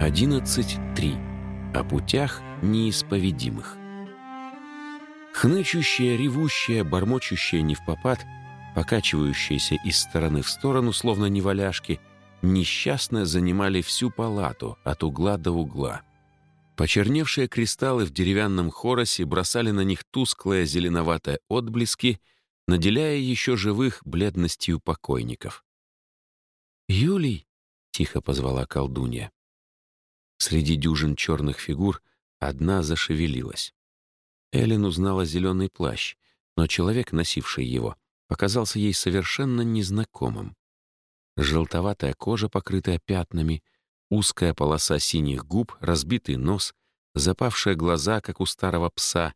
11.3. О путях неисповедимых. Хнычущая, ревущая, бормочущая попад, покачивающаяся из стороны в сторону, словно неваляшки, несчастно занимали всю палату от угла до угла. Почерневшие кристаллы в деревянном хоросе бросали на них тусклые зеленоватые отблески, наделяя еще живых бледностью покойников. «Юлий!» — тихо позвала колдунья. Среди дюжин черных фигур одна зашевелилась. Эллен узнала зеленый плащ, но человек, носивший его, показался ей совершенно незнакомым. Желтоватая кожа, покрытая пятнами, узкая полоса синих губ, разбитый нос, запавшие глаза, как у старого пса,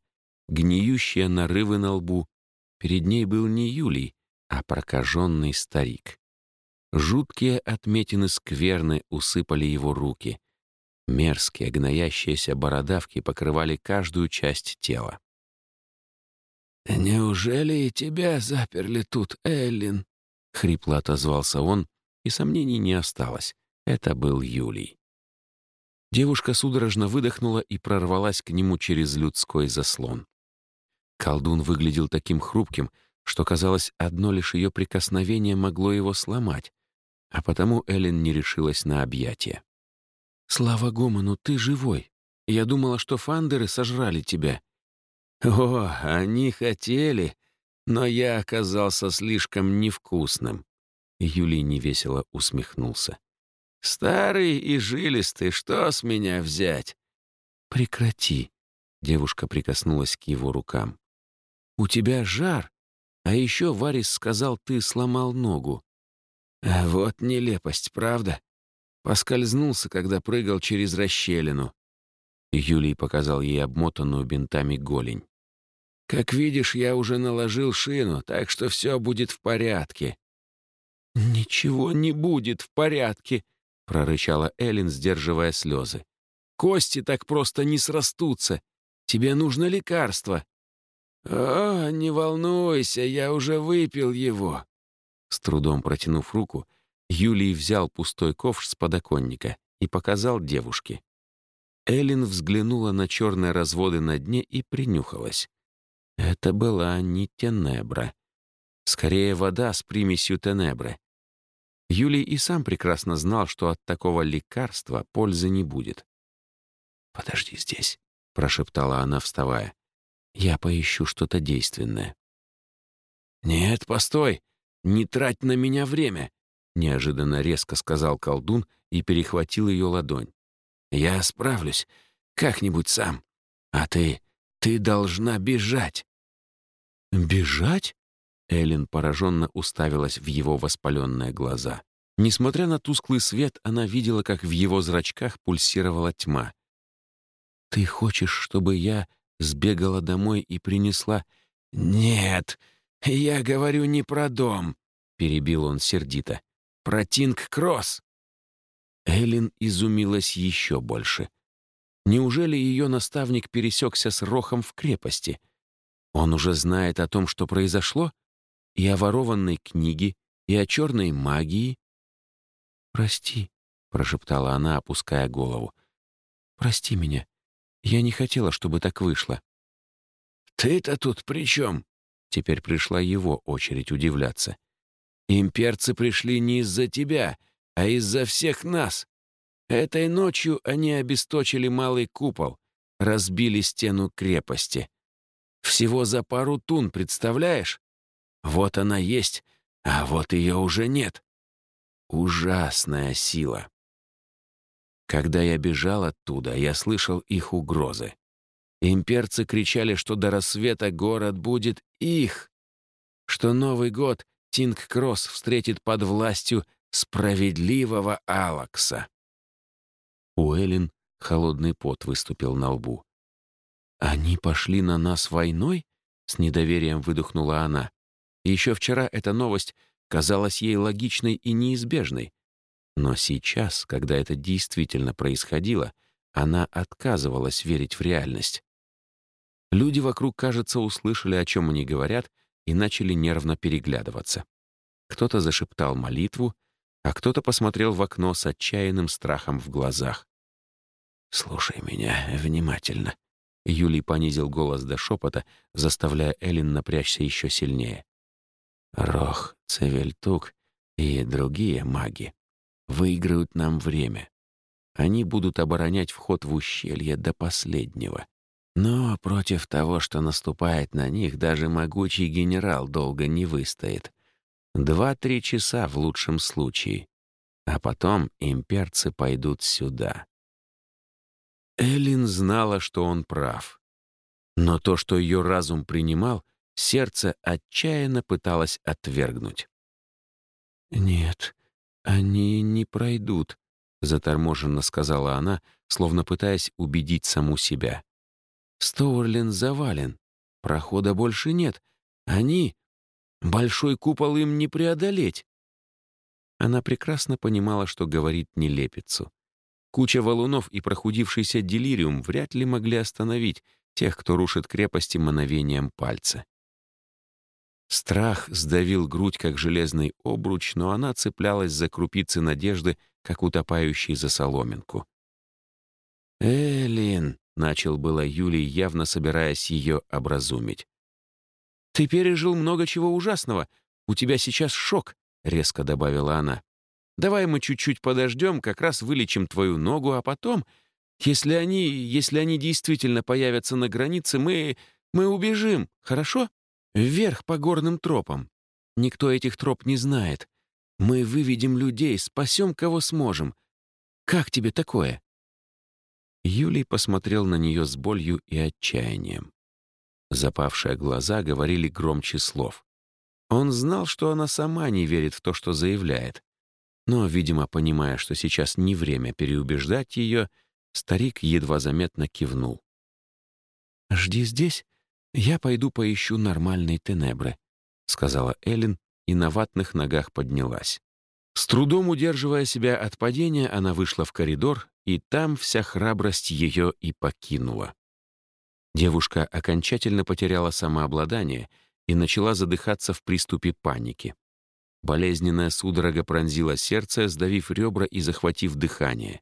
гниющие нарывы на лбу. Перед ней был не Юлий, а прокаженный старик. Жуткие отметины скверны усыпали его руки. Мерзкие, гноящиеся бородавки покрывали каждую часть тела. «Неужели и тебя заперли тут, Эллин?» — хрипло отозвался он, и сомнений не осталось. Это был Юлий. Девушка судорожно выдохнула и прорвалась к нему через людской заслон. Колдун выглядел таким хрупким, что, казалось, одно лишь ее прикосновение могло его сломать, а потому Эллен не решилась на объятия. «Слава Гомону, ты живой. Я думала, что фандеры сожрали тебя». «О, они хотели, но я оказался слишком невкусным». Юлий невесело усмехнулся. «Старый и жилистый, что с меня взять?» «Прекрати», — девушка прикоснулась к его рукам. «У тебя жар, а еще Варис сказал, ты сломал ногу». А «Вот нелепость, правда?» Поскользнулся, когда прыгал через расщелину. Юлий показал ей обмотанную бинтами голень. «Как видишь, я уже наложил шину, так что все будет в порядке». «Ничего не будет в порядке», — прорычала Эллен, сдерживая слезы. «Кости так просто не срастутся. Тебе нужно лекарство». «О, не волнуйся, я уже выпил его». С трудом протянув руку, Юлий взял пустой ковш с подоконника и показал девушке. Эллен взглянула на черные разводы на дне и принюхалась. Это была не тенебра. Скорее, вода с примесью тенебры. Юлий и сам прекрасно знал, что от такого лекарства пользы не будет. «Подожди здесь», — прошептала она, вставая. «Я поищу что-то действенное». «Нет, постой! Не трать на меня время!» — неожиданно резко сказал колдун и перехватил ее ладонь. «Я справлюсь. Как-нибудь сам. А ты... ты должна бежать». «Бежать?» Эллен пораженно уставилась в его воспаленные глаза. Несмотря на тусклый свет, она видела, как в его зрачках пульсировала тьма. «Ты хочешь, чтобы я сбегала домой и принесла...» «Нет, я говорю не про дом», — перебил он сердито про Тинг-Кросс». Эллен изумилась еще больше. Неужели ее наставник пересекся с Рохом в крепости? Он уже знает о том, что произошло? И о ворованной книге, и о черной магии? «Прости», — прошептала она, опуская голову. «Прости меня. Я не хотела, чтобы так вышло». «Ты-то тут при чем?» Теперь пришла его очередь удивляться. Имперцы пришли не из-за тебя, а из-за всех нас. Этой ночью они обесточили малый купол, разбили стену крепости. Всего за пару тун, представляешь? Вот она есть, а вот ее уже нет. Ужасная сила. Когда я бежал оттуда, я слышал их угрозы. Имперцы кричали, что до рассвета город будет их, что Новый год Тинг-Кросс встретит под властью справедливого Алакса. У Эллен холодный пот выступил на лбу. «Они пошли на нас войной?» — с недоверием выдохнула она. Еще вчера эта новость казалась ей логичной и неизбежной. Но сейчас, когда это действительно происходило, она отказывалась верить в реальность. Люди вокруг, кажется, услышали, о чем они говорят, и начали нервно переглядываться. Кто-то зашептал молитву, а кто-то посмотрел в окно с отчаянным страхом в глазах. «Слушай меня внимательно». Юлий понизил голос до шепота, заставляя Эллен напрячься еще сильнее. «Рох, Цевельтук и другие маги выиграют нам время. Они будут оборонять вход в ущелье до последнего. Но против того, что наступает на них, даже могучий генерал долго не выстоит. Два-три часа в лучшем случае. А потом имперцы пойдут сюда. Эллин знала, что он прав. Но то, что ее разум принимал, сердце отчаянно пыталось отвергнуть. «Нет, они не пройдут», — заторможенно сказала она, словно пытаясь убедить саму себя. «Стоурлен завален. Прохода больше нет. Они... Большой купол им не преодолеть». Она прекрасно понимала, что говорит нелепицу. Куча валунов и прохудившийся делириум вряд ли могли остановить тех, кто рушит крепости мановением пальца. Страх сдавил грудь, как железный обруч, но она цеплялась за крупицы надежды, как утопающий за соломинку. «Элин», — начал было Юлий, явно собираясь ее образумить. «Ты пережил много чего ужасного. У тебя сейчас шок», — резко добавила она. Давай мы чуть-чуть подождем, как раз вылечим твою ногу, а потом, если они, если они действительно появятся на границе, мы, мы убежим, хорошо? Вверх по горным тропам. Никто этих троп не знает. Мы выведем людей, спасем кого сможем. Как тебе такое?» Юлий посмотрел на нее с болью и отчаянием. Запавшие глаза говорили громче слов. Он знал, что она сама не верит в то, что заявляет. Но, видимо, понимая, что сейчас не время переубеждать ее, старик едва заметно кивнул. «Жди здесь, я пойду поищу нормальные тенебры», — сказала Эллен и на ватных ногах поднялась. С трудом удерживая себя от падения, она вышла в коридор, и там вся храбрость ее и покинула. Девушка окончательно потеряла самообладание и начала задыхаться в приступе паники. Болезненная судорога пронзила сердце, сдавив ребра и захватив дыхание.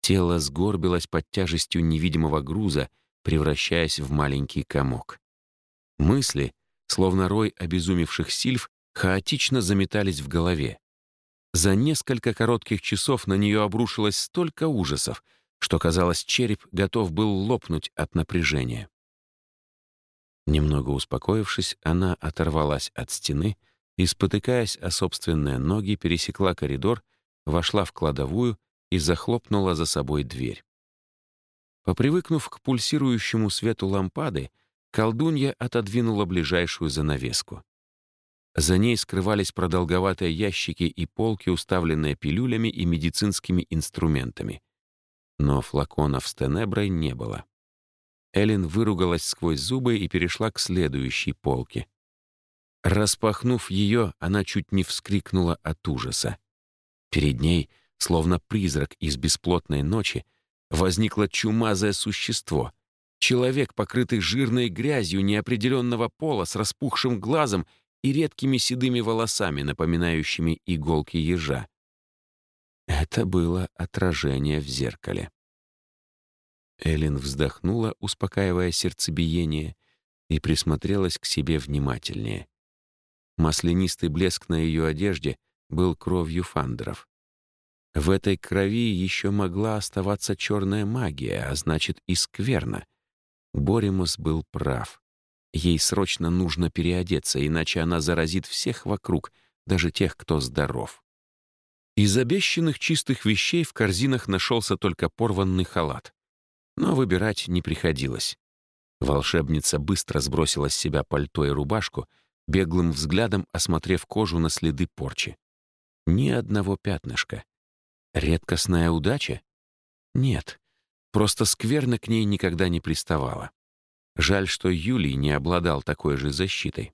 Тело сгорбилось под тяжестью невидимого груза, превращаясь в маленький комок. Мысли, словно рой обезумевших сильф, хаотично заметались в голове. За несколько коротких часов на нее обрушилось столько ужасов, что, казалось, череп готов был лопнуть от напряжения. Немного успокоившись, она оторвалась от стены — и, спотыкаясь о собственные ноги, пересекла коридор, вошла в кладовую и захлопнула за собой дверь. Попривыкнув к пульсирующему свету лампады, колдунья отодвинула ближайшую занавеску. За ней скрывались продолговатые ящики и полки, уставленные пилюлями и медицинскими инструментами. Но флаконов с тенеброй не было. Эллен выругалась сквозь зубы и перешла к следующей полке. Распахнув ее, она чуть не вскрикнула от ужаса. Перед ней, словно призрак из бесплотной ночи, возникло чумазое существо. Человек, покрытый жирной грязью неопределенного пола, с распухшим глазом и редкими седыми волосами, напоминающими иголки ежа. Это было отражение в зеркале. Элин вздохнула, успокаивая сердцебиение, и присмотрелась к себе внимательнее. Маслянистый блеск на ее одежде был кровью фандеров. В этой крови еще могла оставаться черная магия, а значит и скверно. Боримус был прав. Ей срочно нужно переодеться, иначе она заразит всех вокруг, даже тех, кто здоров. Из обещанных чистых вещей в корзинах нашелся только порванный халат. Но выбирать не приходилось. Волшебница быстро сбросила с себя пальто и рубашку — беглым взглядом осмотрев кожу на следы порчи. Ни одного пятнышка. Редкостная удача? Нет, просто скверно к ней никогда не приставала. Жаль, что Юлий не обладал такой же защитой.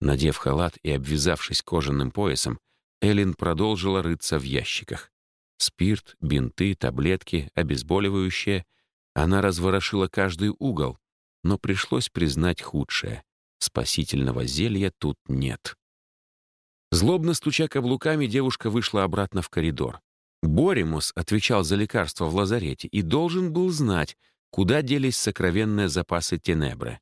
Надев халат и обвязавшись кожаным поясом, Эллен продолжила рыться в ящиках. Спирт, бинты, таблетки, обезболивающее. Она разворошила каждый угол, но пришлось признать худшее. Спасительного зелья тут нет. Злобно стуча каблуками, девушка вышла обратно в коридор. Боремус отвечал за лекарства в лазарете и должен был знать, куда делись сокровенные запасы Тенебры.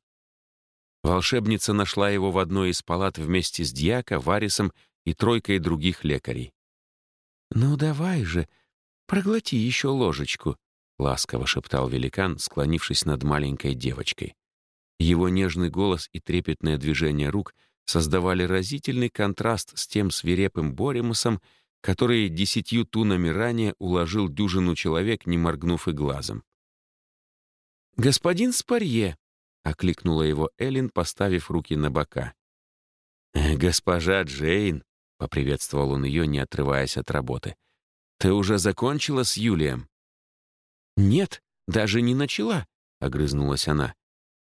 Волшебница нашла его в одной из палат вместе с Дьяко, Варисом и тройкой других лекарей. «Ну давай же, проглоти еще ложечку», — ласково шептал великан, склонившись над маленькой девочкой. Его нежный голос и трепетное движение рук создавали разительный контраст с тем свирепым Боремусом, который десятью тунами ранее уложил дюжину человек, не моргнув и глазом. «Господин Спарье!» — окликнула его Эллен, поставив руки на бока. «Э, «Госпожа Джейн!» — поприветствовал он ее, не отрываясь от работы. «Ты уже закончила с Юлием?» «Нет, даже не начала», — огрызнулась она.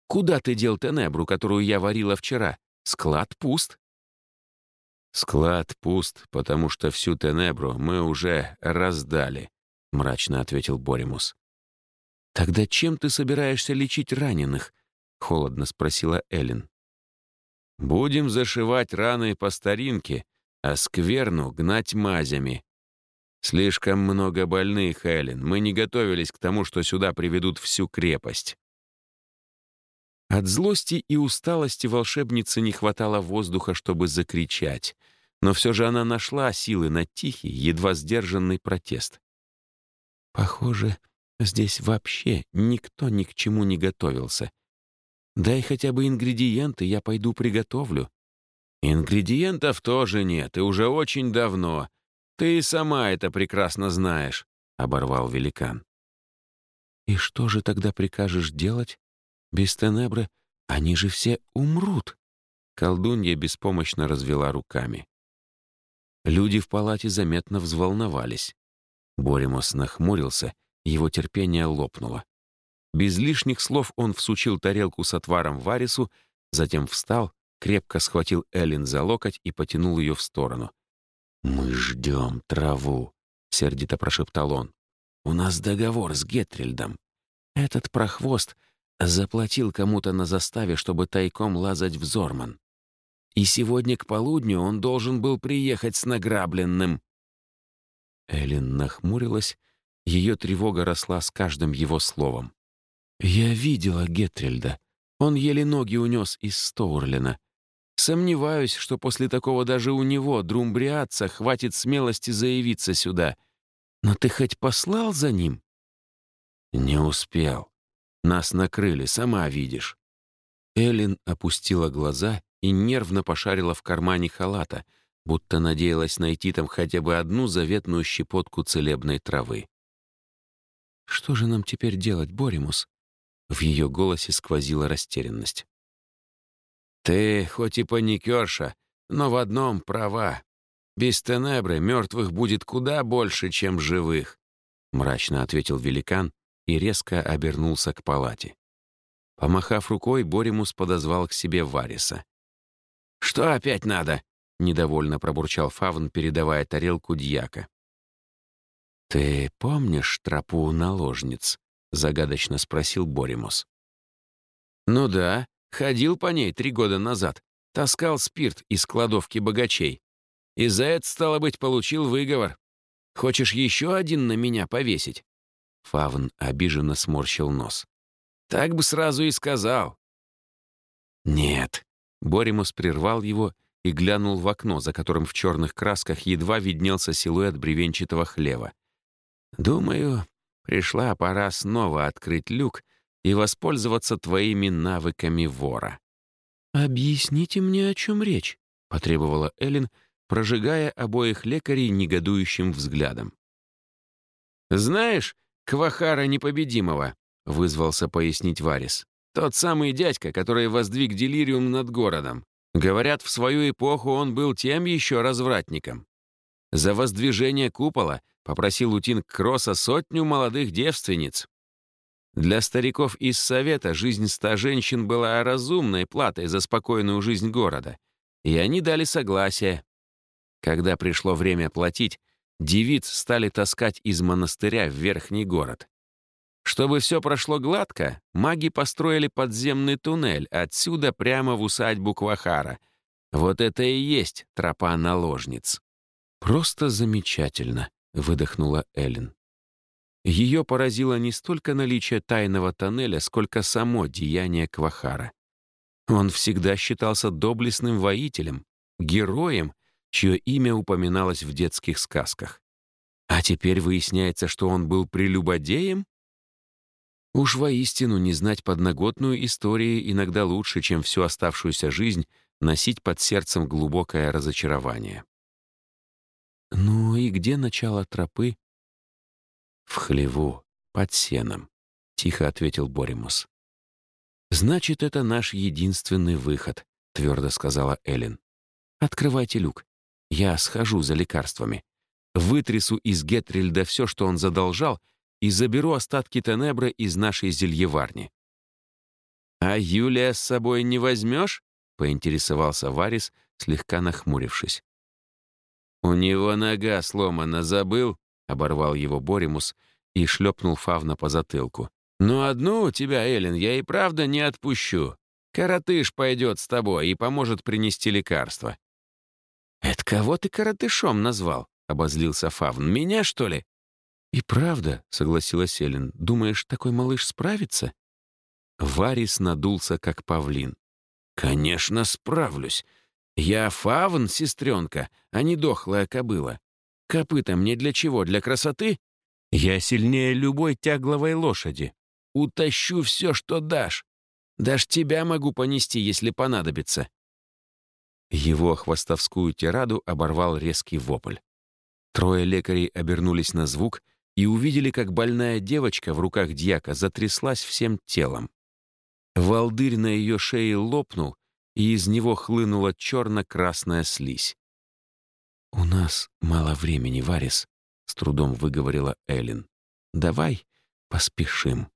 «Куда ты дел Тенебру, которую я варила вчера? Склад пуст». «Склад пуст, потому что всю Тенебру мы уже раздали», — мрачно ответил Боримус. «Тогда чем ты собираешься лечить раненых?» — холодно спросила Эллен. «Будем зашивать раны по старинке, а скверну гнать мазями. Слишком много больных, Эллен. Мы не готовились к тому, что сюда приведут всю крепость». От злости и усталости волшебнице не хватало воздуха, чтобы закричать, но все же она нашла силы на тихий, едва сдержанный протест. «Похоже, здесь вообще никто ни к чему не готовился. Дай хотя бы ингредиенты, я пойду приготовлю». «Ингредиентов тоже нет, и уже очень давно. Ты и сама это прекрасно знаешь», — оборвал великан. «И что же тогда прикажешь делать?» Без Тенебры они же все умрут. Колдунья беспомощно развела руками. Люди в палате заметно взволновались. Боремос нахмурился, его терпение лопнуло. Без лишних слов он всучил тарелку с отваром Варису, затем встал, крепко схватил Эллен за локоть и потянул ее в сторону. «Мы ждем траву», — сердито прошептал он. «У нас договор с Гетрильдом. Этот прохвост Заплатил кому-то на заставе, чтобы тайком лазать в Зорман. И сегодня к полудню он должен был приехать с награбленным. Эллен нахмурилась, ее тревога росла с каждым его словом. «Я видела Гетрельда. Он еле ноги унес из Стоурлина. Сомневаюсь, что после такого даже у него, друмбриатца, хватит смелости заявиться сюда. Но ты хоть послал за ним?» «Не успел. Нас накрыли, сама видишь». Эллен опустила глаза и нервно пошарила в кармане халата, будто надеялась найти там хотя бы одну заветную щепотку целебной травы. «Что же нам теперь делать, Боримус?» В ее голосе сквозила растерянность. «Ты хоть и паникерша, но в одном права. Без Тенебры мертвых будет куда больше, чем живых», — мрачно ответил великан, и резко обернулся к палате. Помахав рукой, Боримус подозвал к себе Вариса. «Что опять надо?» — недовольно пробурчал Фавн, передавая тарелку дьяка. «Ты помнишь тропу наложниц?» — загадочно спросил Боримус. «Ну да, ходил по ней три года назад, таскал спирт из кладовки богачей. И за это, стало быть, получил выговор. Хочешь еще один на меня повесить?» Фавн обиженно сморщил нос. «Так бы сразу и сказал». «Нет». Боримус прервал его и глянул в окно, за которым в черных красках едва виднелся силуэт бревенчатого хлева. «Думаю, пришла пора снова открыть люк и воспользоваться твоими навыками вора». «Объясните мне, о чем речь», — потребовала Эллен, прожигая обоих лекарей негодующим взглядом. «Знаешь, Квахара Непобедимого», — вызвался пояснить Варис. «Тот самый дядька, который воздвиг делириум над городом. Говорят, в свою эпоху он был тем еще развратником. За воздвижение купола попросил у Тинг-Кросса сотню молодых девственниц. Для стариков из Совета жизнь ста женщин была разумной платой за спокойную жизнь города, и они дали согласие. Когда пришло время платить, девиц стали таскать из монастыря в верхний город. Чтобы все прошло гладко, маги построили подземный туннель отсюда прямо в усадьбу Квахара. Вот это и есть тропа наложниц. «Просто замечательно», — выдохнула Эллен. Ее поразило не столько наличие тайного тоннеля, сколько само деяние Квахара. Он всегда считался доблестным воителем, героем, чье имя упоминалось в детских сказках. А теперь выясняется, что он был прелюбодеем? Уж воистину не знать подноготную истории иногда лучше, чем всю оставшуюся жизнь носить под сердцем глубокое разочарование. «Ну и где начало тропы?» «В хлеву, под сеном», — тихо ответил Боримус. «Значит, это наш единственный выход», — твердо сказала Эллен. «Открывайте люк. Я схожу за лекарствами. Вытрясу из Гетрильда все, что он задолжал, и заберу остатки Тенебра из нашей зельеварни». «А Юлия с собой не возьмешь?» — поинтересовался Варис, слегка нахмурившись. «У него нога сломана, забыл?» — оборвал его Боримус и шлепнул Фавна по затылку. «Ну одну у тебя, Эллен, я и правда не отпущу. Коротыш пойдет с тобой и поможет принести лекарство». «Это кого ты коротышом назвал?» — обозлился Фавн. «Меня, что ли?» «И правда», — согласилась Эллен. «Думаешь, такой малыш справится?» Варис надулся, как павлин. «Конечно, справлюсь. Я фавн, сестренка, а не дохлая кобыла. Копыта мне для чего? Для красоты? Я сильнее любой тягловой лошади. Утащу все, что дашь. Даже тебя могу понести, если понадобится». Его хвостовскую тираду оборвал резкий вопль. Трое лекарей обернулись на звук и увидели, как больная девочка в руках дьяка затряслась всем телом. Волдырь на ее шее лопнул, и из него хлынула черно-красная слизь. «У нас мало времени, Варис», — с трудом выговорила Эллен. «Давай поспешим».